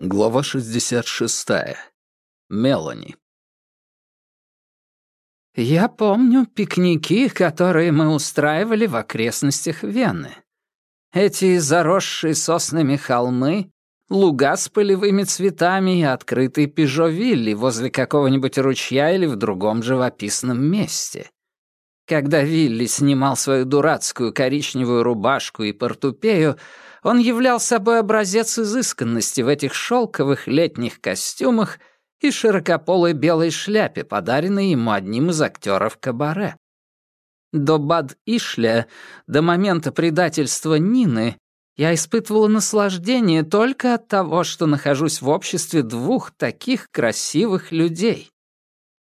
Глава 66. Мелани. «Я помню пикники, которые мы устраивали в окрестностях Вены. Эти заросшие соснами холмы, луга с полевыми цветами и открытые пижовилли возле какого-нибудь ручья или в другом живописном месте. Когда Вилли снимал свою дурацкую коричневую рубашку и портупею, он являл собой образец изысканности в этих шелковых летних костюмах и широкополой белой шляпе, подаренной ему одним из актеров кабаре. До Бад-Ишля, до момента предательства Нины, я испытывала наслаждение только от того, что нахожусь в обществе двух таких красивых людей.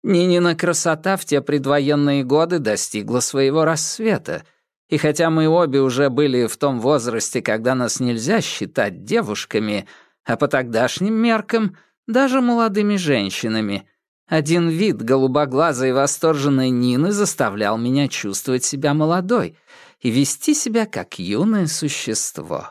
Нинина красота в те предвоенные годы достигла своего рассвета, и хотя мы обе уже были в том возрасте, когда нас нельзя считать девушками, а по тогдашним меркам — даже молодыми женщинами. Один вид голубоглазой восторженной Нины заставлял меня чувствовать себя молодой и вести себя как юное существо.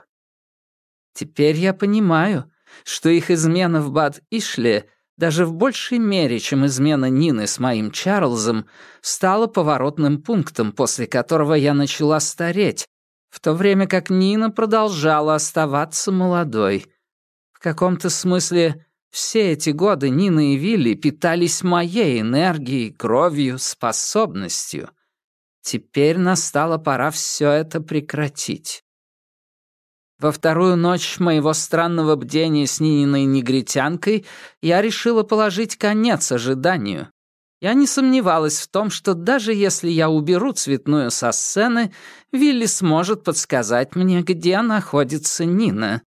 Теперь я понимаю, что их измена в Бад-Ишле даже в большей мере, чем измена Нины с моим Чарльзом, стала поворотным пунктом, после которого я начала стареть, в то время как Нина продолжала оставаться молодой. В каком-то смысле все эти годы Нина и Вилли питались моей энергией, кровью, способностью. Теперь настала пора все это прекратить. Во вторую ночь моего странного бдения с Нининой негритянкой я решила положить конец ожиданию. Я не сомневалась в том, что даже если я уберу цветную со сцены, Вилли сможет подсказать мне, где находится Нина.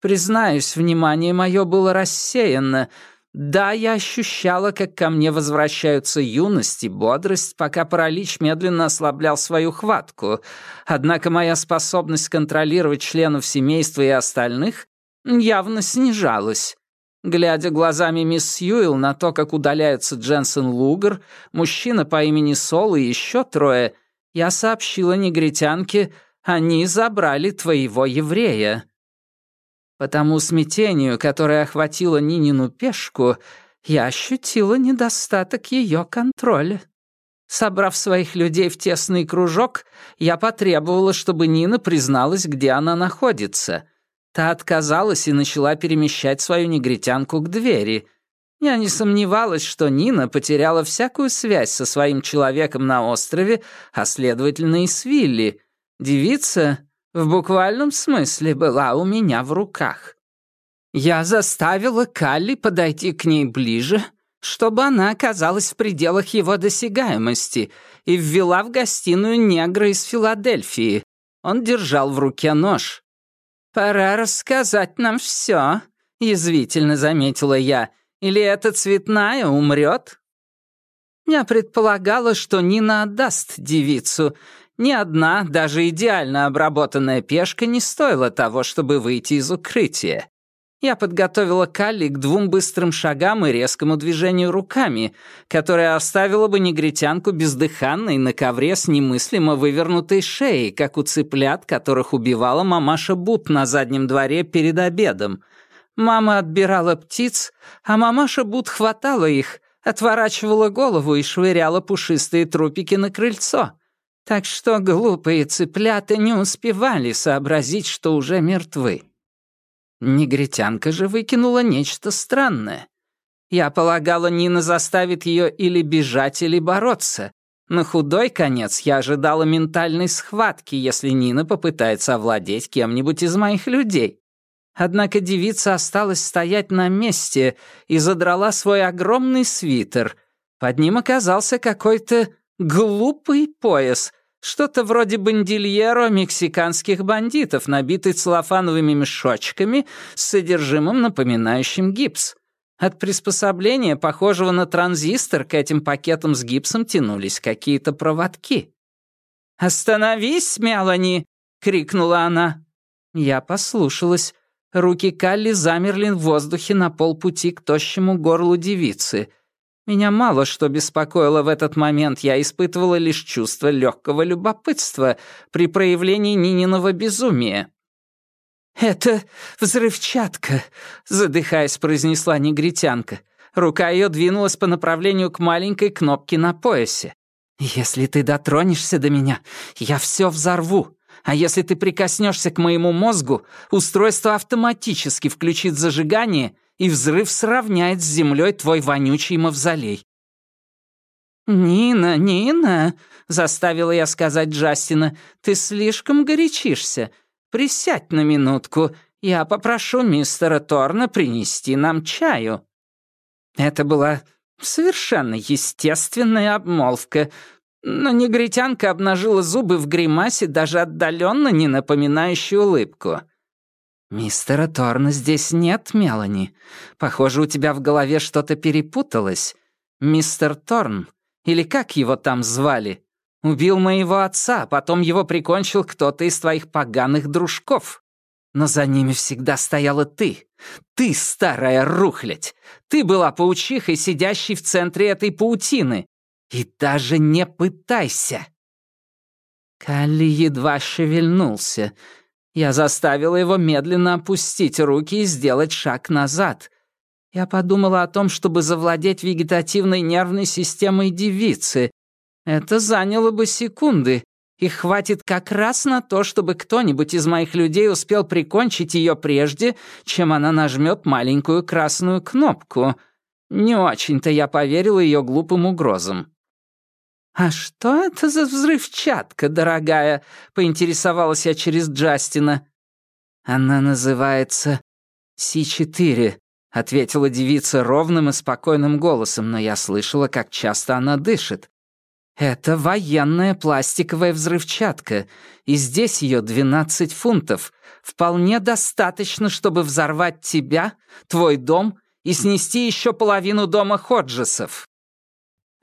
Признаюсь, внимание мое было рассеяно. Да, я ощущала, как ко мне возвращаются юность и бодрость, пока паралич медленно ослаблял свою хватку. Однако моя способность контролировать членов семейства и остальных явно снижалась. Глядя глазами мисс Сьюэлл на то, как удаляются Дженсен Лугар, мужчина по имени Сол и еще трое, я сообщила негритянке, они забрали твоего еврея. По тому смятению, которое охватило Нинину пешку, я ощутила недостаток ее контроля. Собрав своих людей в тесный кружок, я потребовала, чтобы Нина призналась, где она находится. Та отказалась и начала перемещать свою негритянку к двери. Я не сомневалась, что Нина потеряла всякую связь со своим человеком на острове, а следовательно и с Вилли. Девица, в буквальном смысле была у меня в руках. Я заставила Калли подойти к ней ближе, чтобы она оказалась в пределах его досягаемости, и ввела в гостиную негра из Филадельфии. Он держал в руке нож. «Пора рассказать нам все», — язвительно заметила я. «Или эта цветная умрет?» Я предполагала, что Нина отдаст девицу, ни одна, даже идеально обработанная пешка не стоила того, чтобы выйти из укрытия. Я подготовила Калли к двум быстрым шагам и резкому движению руками, которое оставило бы негритянку бездыханной на ковре с немыслимо вывернутой шеей, как у цыплят, которых убивала мамаша Бут на заднем дворе перед обедом. Мама отбирала птиц, а мамаша Бут хватала их, отворачивала голову и швыряла пушистые трупики на крыльцо — так что глупые цыплята не успевали сообразить, что уже мертвы. Негритянка же выкинула нечто странное. Я полагала, Нина заставит ее или бежать, или бороться. На худой конец я ожидала ментальной схватки, если Нина попытается овладеть кем-нибудь из моих людей. Однако девица осталась стоять на месте и задрала свой огромный свитер. Под ним оказался какой-то глупый пояс, что-то вроде бандильеро мексиканских бандитов, набитый целлофановыми мешочками с содержимым, напоминающим гипс. От приспособления, похожего на транзистор, к этим пакетам с гипсом тянулись какие-то проводки. «Остановись, Мелани!» — крикнула она. Я послушалась. Руки Калли замерли в воздухе на полпути к тощему горлу девицы. Меня мало что беспокоило в этот момент, я испытывала лишь чувство легкого любопытства при проявлении Нининого безумия. «Это взрывчатка», — задыхаясь, произнесла негритянка. Рука ее двинулась по направлению к маленькой кнопке на поясе. «Если ты дотронешься до меня, я все взорву. А если ты прикоснешься к моему мозгу, устройство автоматически включит зажигание, и взрыв сравняет с землей твой вонючий мавзолей». «Нина, Нина!» — заставила я сказать Джастина. «Ты слишком горячишься. Присядь на минутку. Я попрошу мистера Торна принести нам чаю». Это была совершенно естественная обмолвка, но негритянка обнажила зубы в гримасе, даже отдаленно не напоминающей улыбку. «Мистера Торна здесь нет, Мелани. Похоже, у тебя в голове что-то перепуталось. Мистер Торн, или как его там звали, убил моего отца, а потом его прикончил кто-то из твоих поганых дружков. Но за ними всегда стояла ты. Ты, старая рухлядь. Ты была паучихой, сидящей в центре этой паутины. И даже не пытайся!» Калли едва шевельнулся — я заставила его медленно опустить руки и сделать шаг назад. Я подумала о том, чтобы завладеть вегетативной нервной системой девицы. Это заняло бы секунды. и хватит как раз на то, чтобы кто-нибудь из моих людей успел прикончить ее прежде, чем она нажмет маленькую красную кнопку. Не очень-то я поверила ее глупым угрозам. «А что это за взрывчатка, дорогая?» — поинтересовалась я через Джастина. «Она называется Си-4», — ответила девица ровным и спокойным голосом, но я слышала, как часто она дышит. «Это военная пластиковая взрывчатка, и здесь ее 12 фунтов. Вполне достаточно, чтобы взорвать тебя, твой дом и снести еще половину дома Ходжесов».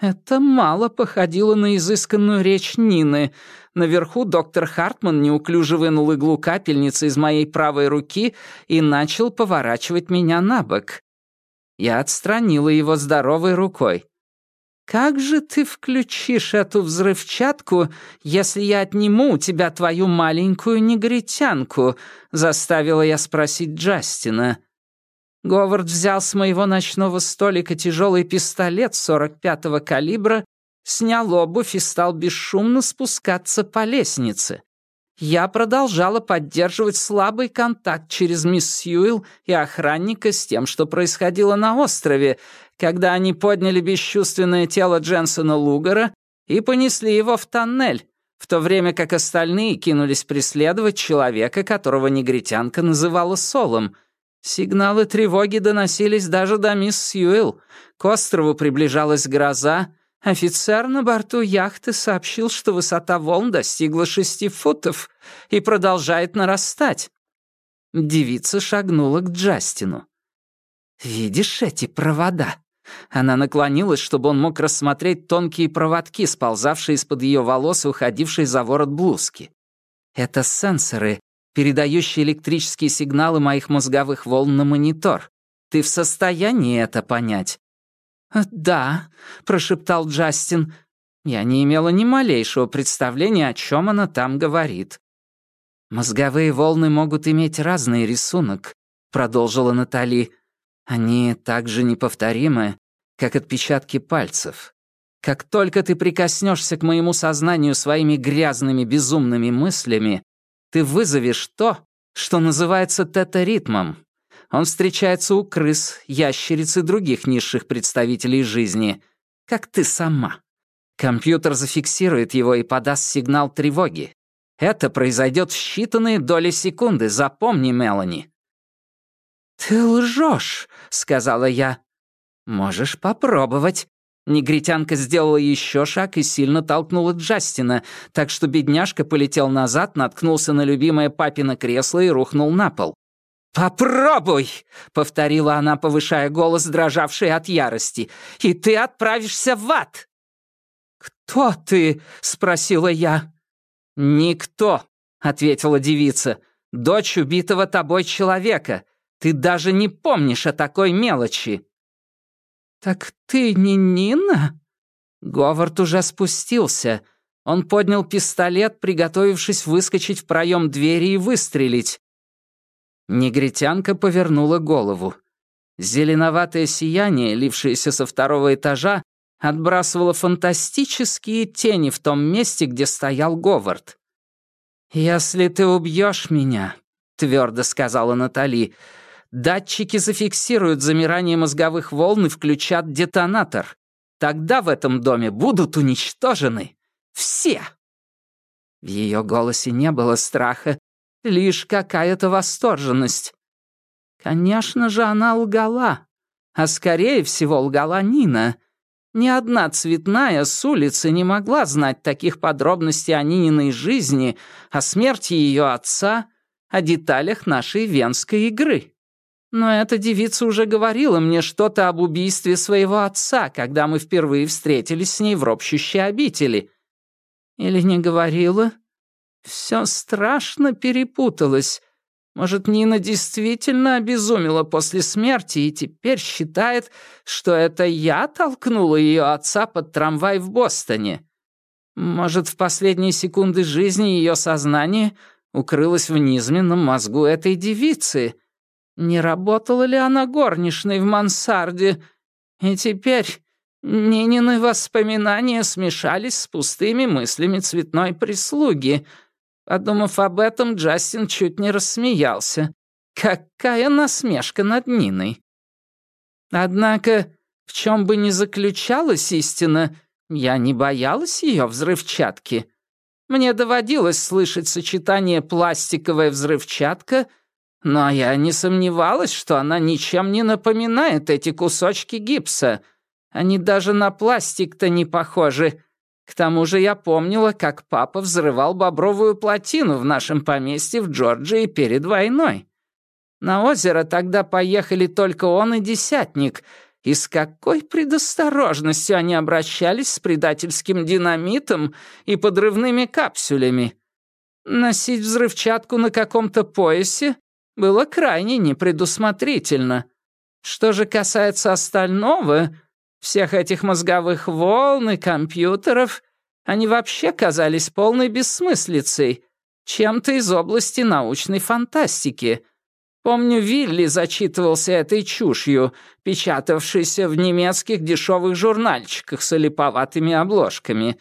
Это мало походило на изысканную речь Нины. Наверху доктор Хартман неуклюже вынул иглу капельницы из моей правой руки и начал поворачивать меня на бок. Я отстранила его здоровой рукой. «Как же ты включишь эту взрывчатку, если я отниму у тебя твою маленькую негритянку?» — заставила я спросить Джастина. Говард взял с моего ночного столика тяжелый пистолет 45-го калибра, снял обувь и стал бесшумно спускаться по лестнице. Я продолжала поддерживать слабый контакт через мисс Сьюэлл и охранника с тем, что происходило на острове, когда они подняли бесчувственное тело Дженсона Лугара и понесли его в тоннель, в то время как остальные кинулись преследовать человека, которого негритянка называла Солом — Сигналы тревоги доносились даже до мисс Сьюэлл. К острову приближалась гроза. Офицер на борту яхты сообщил, что высота волн достигла шести футов и продолжает нарастать. Девица шагнула к Джастину. «Видишь эти провода?» Она наклонилась, чтобы он мог рассмотреть тонкие проводки, сползавшие из-под ее волос и уходившие за ворот блузки. Это сенсоры, передающий электрические сигналы моих мозговых волн на монитор. Ты в состоянии это понять?» «Да», — прошептал Джастин. Я не имела ни малейшего представления, о чем она там говорит. «Мозговые волны могут иметь разный рисунок», — продолжила Натали. «Они так же неповторимы, как отпечатки пальцев. Как только ты прикоснешься к моему сознанию своими грязными безумными мыслями, ты вызовешь то, что называется тета-ритмом. Он встречается у крыс, ящериц и других низших представителей жизни, как ты сама. Компьютер зафиксирует его и подаст сигнал тревоги. Это произойдет в считанные доли секунды, запомни, Мелани. «Ты лжешь», — сказала я. «Можешь попробовать», Негритянка сделала еще шаг и сильно толкнула Джастина, так что бедняжка полетел назад, наткнулся на любимое папино кресло и рухнул на пол. «Попробуй!» — повторила она, повышая голос, дрожавший от ярости. «И ты отправишься в ад!» «Кто ты?» — спросила я. «Никто», — ответила девица. «Дочь убитого тобой человека. Ты даже не помнишь о такой мелочи». «Так ты не Нина?» Говард уже спустился. Он поднял пистолет, приготовившись выскочить в проем двери и выстрелить. Негритянка повернула голову. Зеленоватое сияние, лившееся со второго этажа, отбрасывало фантастические тени в том месте, где стоял Говард. «Если ты убьешь меня», — твердо сказала Натали, «датчики зафиксируют замирание мозговых волн и включат детонатор. Тогда в этом доме будут уничтожены все». В ее голосе не было страха, лишь какая-то восторженность. Конечно же, она лгала. А скорее всего, лгала Нина. Ни одна цветная с улицы не могла знать таких подробностей о Нининой жизни, о смерти ее отца, о деталях нашей венской игры. Но эта девица уже говорила мне что-то об убийстве своего отца, когда мы впервые встретились с ней в ропщущей обители. Или не говорила? Все страшно перепуталось. Может, Нина действительно обезумела после смерти и теперь считает, что это я толкнула ее отца под трамвай в Бостоне? Может, в последние секунды жизни ее сознание укрылось в низменном мозгу этой девицы? Не работала ли она горничной в мансарде? И теперь Нинины воспоминания смешались с пустыми мыслями цветной прислуги — Подумав об этом, Джастин чуть не рассмеялся. Какая насмешка над Ниной. Однако, в чем бы ни заключалась истина, я не боялась ее взрывчатки. Мне доводилось слышать сочетание «пластиковая взрывчатка», но я не сомневалась, что она ничем не напоминает эти кусочки гипса. Они даже на пластик-то не похожи, к тому же я помнила, как папа взрывал бобровую плотину в нашем поместье в Джорджии перед войной. На озеро тогда поехали только он и десятник, и с какой предосторожностью они обращались с предательским динамитом и подрывными капсулями. Носить взрывчатку на каком-то поясе было крайне непредусмотрительно. Что же касается остального, всех этих мозговых волн и компьютеров, они вообще казались полной бессмыслицей, чем-то из области научной фантастики. Помню, Вилли зачитывался этой чушью, печатавшейся в немецких дешевых журнальчиках с олиповатыми обложками.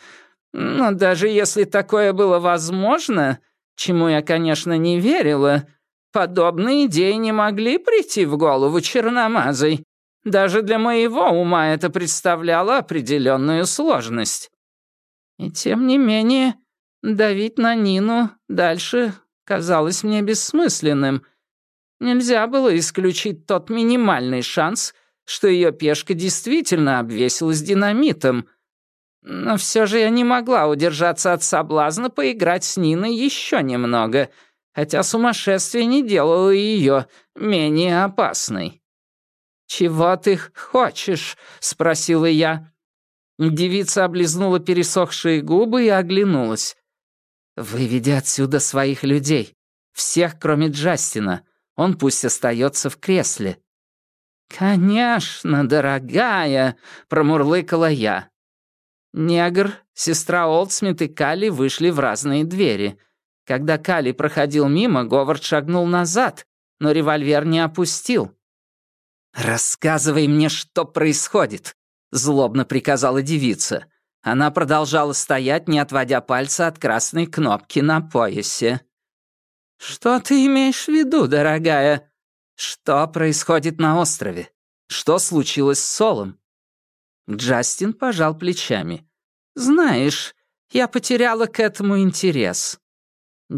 Но даже если такое было возможно, чему я, конечно, не верила, подобные идеи не могли прийти в голову черномазой. Даже для моего ума это представляло определенную сложность. И тем не менее, давить на Нину дальше казалось мне бессмысленным. Нельзя было исключить тот минимальный шанс, что ее пешка действительно обвесилась динамитом. Но все же я не могла удержаться от соблазна поиграть с Ниной еще немного, хотя сумасшествие не делало ее менее опасной. «Чего ты хочешь?» — спросила я. Девица облизнула пересохшие губы и оглянулась. «Выведи отсюда своих людей. Всех, кроме Джастина. Он пусть остается в кресле». «Конечно, дорогая!» — промурлыкала я. Негр, сестра Олдсмит и Калли вышли в разные двери. Когда Калли проходил мимо, Говард шагнул назад, но револьвер не опустил. «Рассказывай мне, что происходит», — злобно приказала девица. Она продолжала стоять, не отводя пальца от красной кнопки на поясе. «Что ты имеешь в виду, дорогая? Что происходит на острове? Что случилось с Солом?» Джастин пожал плечами. «Знаешь, я потеряла к этому интерес».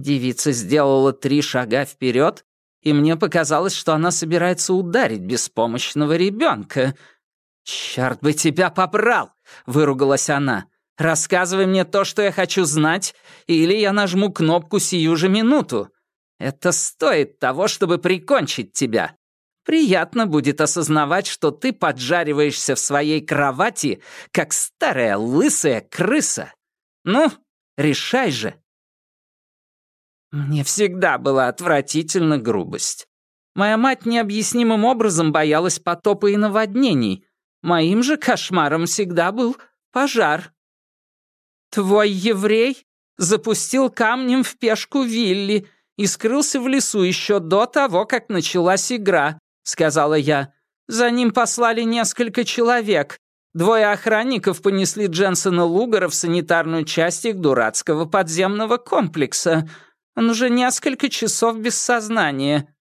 Девица сделала три шага вперед и мне показалось, что она собирается ударить беспомощного ребенка. «Черт бы тебя побрал!» — выругалась она. «Рассказывай мне то, что я хочу знать, или я нажму кнопку сию же минуту. Это стоит того, чтобы прикончить тебя. Приятно будет осознавать, что ты поджариваешься в своей кровати, как старая лысая крыса. Ну, решай же!» Мне всегда была отвратительна грубость. Моя мать необъяснимым образом боялась потопа и наводнений. Моим же кошмаром всегда был пожар. Твой еврей запустил камнем в пешку Вилли и скрылся в лесу еще до того, как началась игра», — сказала я. «За ним послали несколько человек. Двое охранников понесли Дженсона Лугара в санитарную часть их дурацкого подземного комплекса. Он уже несколько часов без сознания».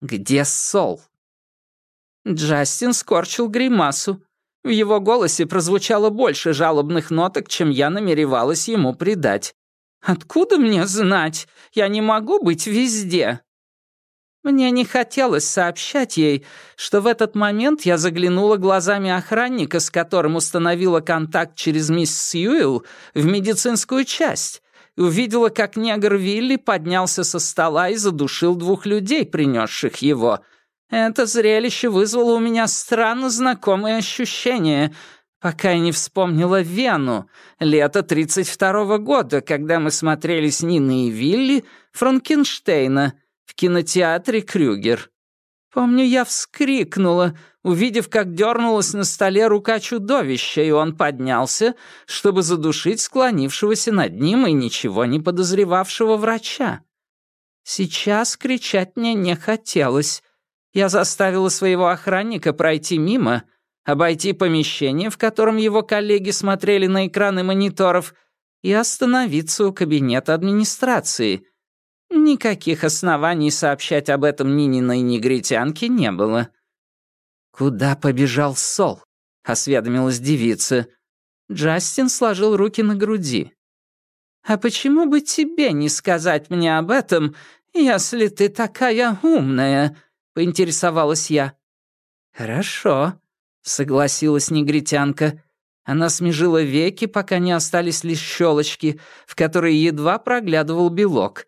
«Где Сол?» Джастин скорчил гримасу. В его голосе прозвучало больше жалобных ноток, чем я намеревалась ему придать. «Откуда мне знать? Я не могу быть везде!» Мне не хотелось сообщать ей, что в этот момент я заглянула глазами охранника, с которым установила контакт через мисс Сьюэлл, в медицинскую часть, и увидела, как негр Вилли поднялся со стола и задушил двух людей, принесших его. Это зрелище вызвало у меня странно знакомые ощущения, пока я не вспомнила Вену, лето 32-го года, когда мы смотрели с Ниной и Вилли Франкенштейна в кинотеатре «Крюгер». Помню, я вскрикнула, увидев, как дернулась на столе рука чудовища, и он поднялся, чтобы задушить склонившегося над ним и ничего не подозревавшего врача. Сейчас кричать мне не хотелось. Я заставила своего охранника пройти мимо — обойти помещение, в котором его коллеги смотрели на экраны мониторов, и остановиться у кабинета администрации. Никаких оснований сообщать об этом Нининой негритянке не было. «Куда побежал Сол?» — осведомилась девица. Джастин сложил руки на груди. «А почему бы тебе не сказать мне об этом, если ты такая умная?» — поинтересовалась я. «Хорошо», согласилась негритянка. Она смежила веки, пока не остались лишь щелочки, в которые едва проглядывал белок.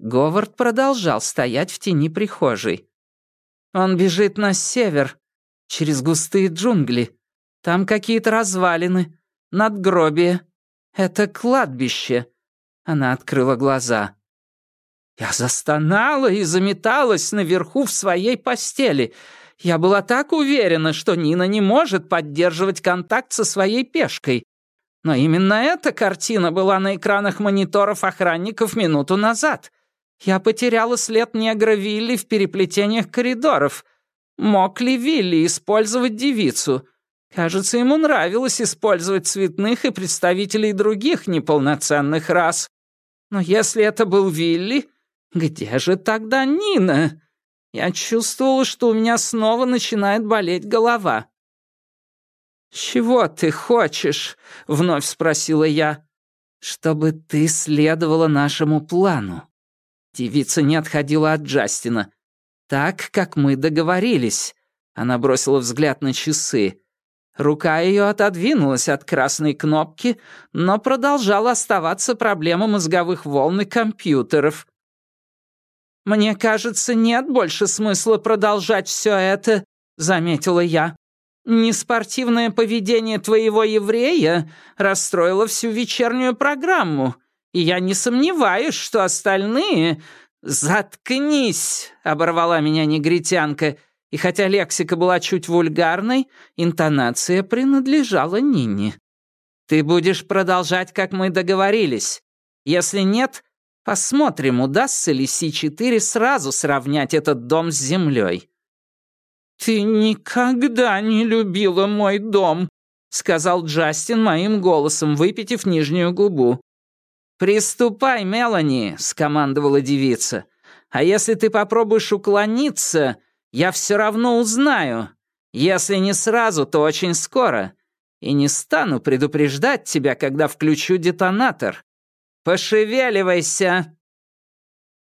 Говард продолжал стоять в тени прихожей. «Он бежит на север, через густые джунгли. Там какие-то развалины, надгробие. Это кладбище». Она открыла глаза. Я застонала и заметалась наверху в своей постели — я была так уверена, что Нина не может поддерживать контакт со своей пешкой. Но именно эта картина была на экранах мониторов охранников минуту назад. Я потеряла след негра Вилли в переплетениях коридоров. Мог ли Вилли использовать девицу? Кажется, ему нравилось использовать цветных и представителей других неполноценных рас. Но если это был Вилли, где же тогда Нина? Я чувствовала, что у меня снова начинает болеть голова. «Чего ты хочешь?» — вновь спросила я. «Чтобы ты следовала нашему плану». Девица не отходила от Джастина. «Так, как мы договорились». Она бросила взгляд на часы. Рука ее отодвинулась от красной кнопки, но продолжала оставаться проблема мозговых волн и компьютеров. «Мне кажется, нет больше смысла продолжать все это», — заметила я. «Неспортивное поведение твоего еврея расстроило всю вечернюю программу, и я не сомневаюсь, что остальные...» «Заткнись!» — оборвала меня негритянка, и хотя лексика была чуть вульгарной, интонация принадлежала Нине. «Ты будешь продолжать, как мы договорились. Если нет, Посмотрим, удастся ли Си-4 сразу сравнять этот дом с землей. «Ты никогда не любила мой дом», — сказал Джастин моим голосом, выпитив нижнюю губу. «Приступай, Мелани», — скомандовала девица. «А если ты попробуешь уклониться, я все равно узнаю. Если не сразу, то очень скоро. И не стану предупреждать тебя, когда включу детонатор. Пошевеливайся!»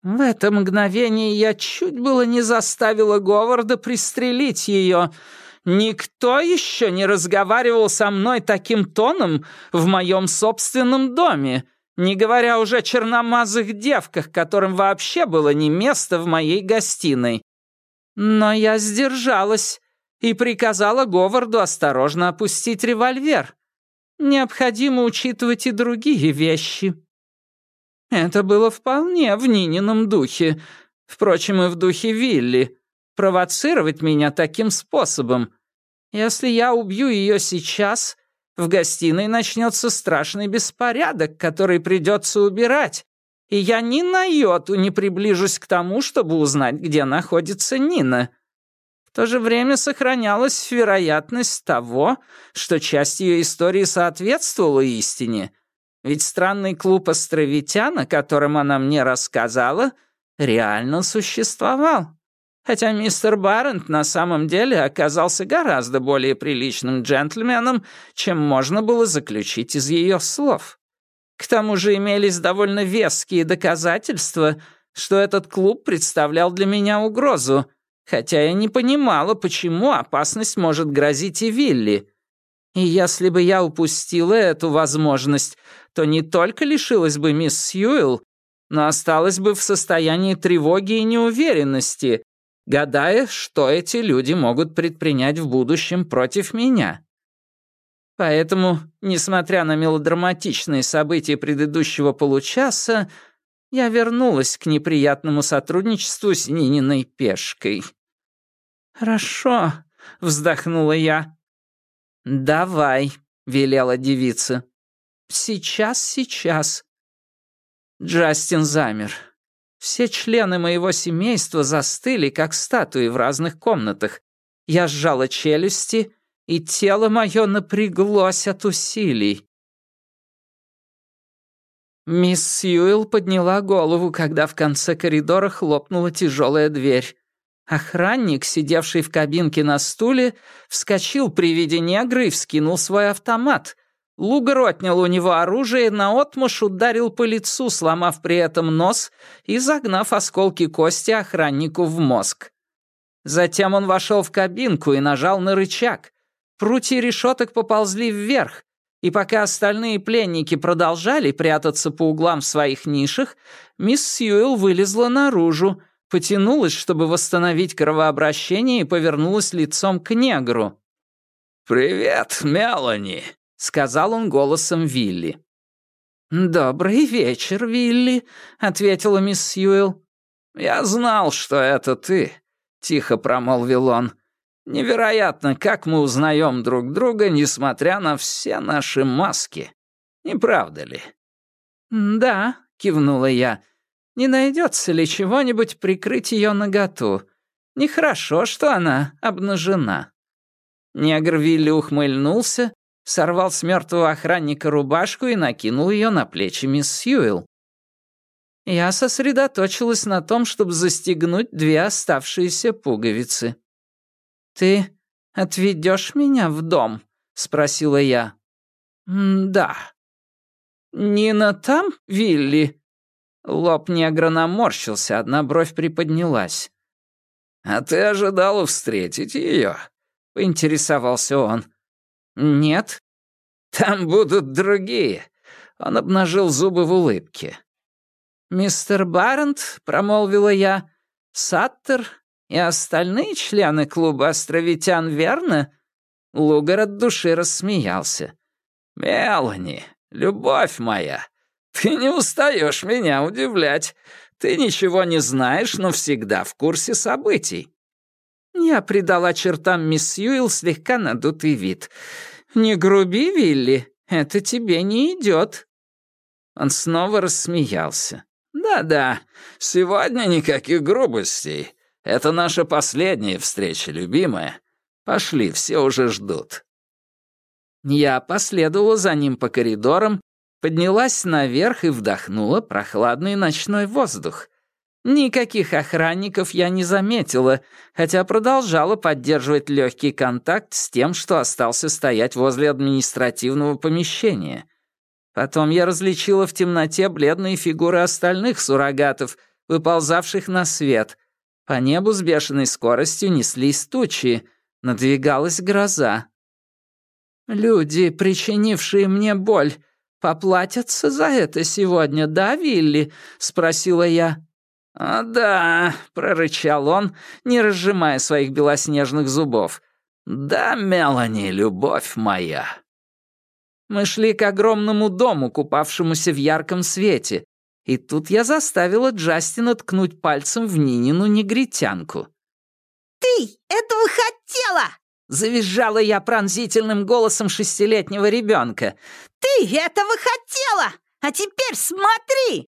В это мгновение я чуть было не заставила Говарда пристрелить ее. Никто еще не разговаривал со мной таким тоном в моем собственном доме, не говоря уже о черномазых девках, которым вообще было не место в моей гостиной. Но я сдержалась и приказала Говарду осторожно опустить револьвер. Необходимо учитывать и другие вещи. Это было вполне в Нинином духе. Впрочем, и в духе Вилли. Провоцировать меня таким способом. Если я убью ее сейчас, в гостиной начнется страшный беспорядок, который придется убирать, и я ни на йоту не приближусь к тому, чтобы узнать, где находится Нина. В то же время сохранялась вероятность того, что часть ее истории соответствовала истине, ведь странный клуб островитян, о котором она мне рассказала, реально существовал хотя мистер Баррент на самом деле оказался гораздо более приличным джентльменом, чем можно было заключить из ее слов. К тому же имелись довольно веские доказательства, что этот клуб представлял для меня угрозу, хотя я не понимала, почему опасность может грозить и Вилли. И если бы я упустила эту возможность, то не только лишилась бы мисс Сьюэлл, но осталась бы в состоянии тревоги и неуверенности, гадая, что эти люди могут предпринять в будущем против меня. Поэтому, несмотря на мелодраматичные события предыдущего получаса, я вернулась к неприятному сотрудничеству с Нининой пешкой. «Хорошо», — вздохнула я. «Давай», — велела девица. «Сейчас, сейчас». Джастин замер. Все члены моего семейства застыли, как статуи в разных комнатах. Я сжала челюсти, и тело мое напряглось от усилий. Мисс Сьюэлл подняла голову, когда в конце коридора хлопнула тяжелая дверь. Охранник, сидевший в кабинке на стуле, вскочил при виде негра и вскинул свой автомат. Лугар отнял у него оружие и наотмашь ударил по лицу, сломав при этом нос и загнав осколки кости охраннику в мозг. Затем он вошел в кабинку и нажал на рычаг. Прутья решеток поползли вверх, и пока остальные пленники продолжали прятаться по углам в своих нишах, мисс Сьюэлл вылезла наружу, потянулась, чтобы восстановить кровообращение, и повернулась лицом к негру. «Привет, Мелани!» — сказал он голосом Вилли. «Добрый вечер, Вилли», — ответила мисс Сьюэлл. «Я знал, что это ты», — тихо промолвил он. «Невероятно, как мы узнаем друг друга, несмотря на все наши маски. Не правда ли?» «Да», — кивнула я. «Не найдется ли чего-нибудь прикрыть ее наготу? Нехорошо, что она обнажена». Негр Вилли ухмыльнулся, сорвал с мертвого охранника рубашку и накинул ее на плечи мисс Сьюэлл. Я сосредоточилась на том, чтобы застегнуть две оставшиеся пуговицы. «Ты отведешь меня в дом?» — спросила я. «Да». «Нина там, Вилли?» Лоб негра наморщился, одна бровь приподнялась. «А ты ожидала встретить ее?» — поинтересовался он. «Нет». «Там будут другие». Он обнажил зубы в улыбке. «Мистер Баррент», — промолвила я, — «Саттер и остальные члены клуба островитян, верно?» Лугар от души рассмеялся. «Мелани, любовь моя, ты не устаешь меня удивлять. Ты ничего не знаешь, но всегда в курсе событий. Я придала чертам мисс Сьюэлл слегка надутый вид. «Не груби, Вилли, это тебе не идет». Он снова рассмеялся. «Да-да, сегодня никаких грубостей. Это наша последняя встреча, любимая. Пошли, все уже ждут». Я последовала за ним по коридорам, поднялась наверх и вдохнула прохладный ночной воздух. Никаких охранников я не заметила, хотя продолжала поддерживать легкий контакт с тем, что остался стоять возле административного помещения. Потом я различила в темноте бледные фигуры остальных суррогатов, выползавших на свет. По небу с бешеной скоростью неслись тучи, надвигалась гроза. «Люди, причинившие мне боль, поплатятся за это сегодня, да, Вилли?» — спросила я. «А да», — прорычал он, не разжимая своих белоснежных зубов. «Да, Мелани, любовь моя». Мы шли к огромному дому, купавшемуся в ярком свете, и тут я заставила Джастина ткнуть пальцем в Нинину негритянку. «Ты этого хотела!» Завизжала я пронзительным голосом шестилетнего ребенка. «Ты этого хотела! А теперь смотри!»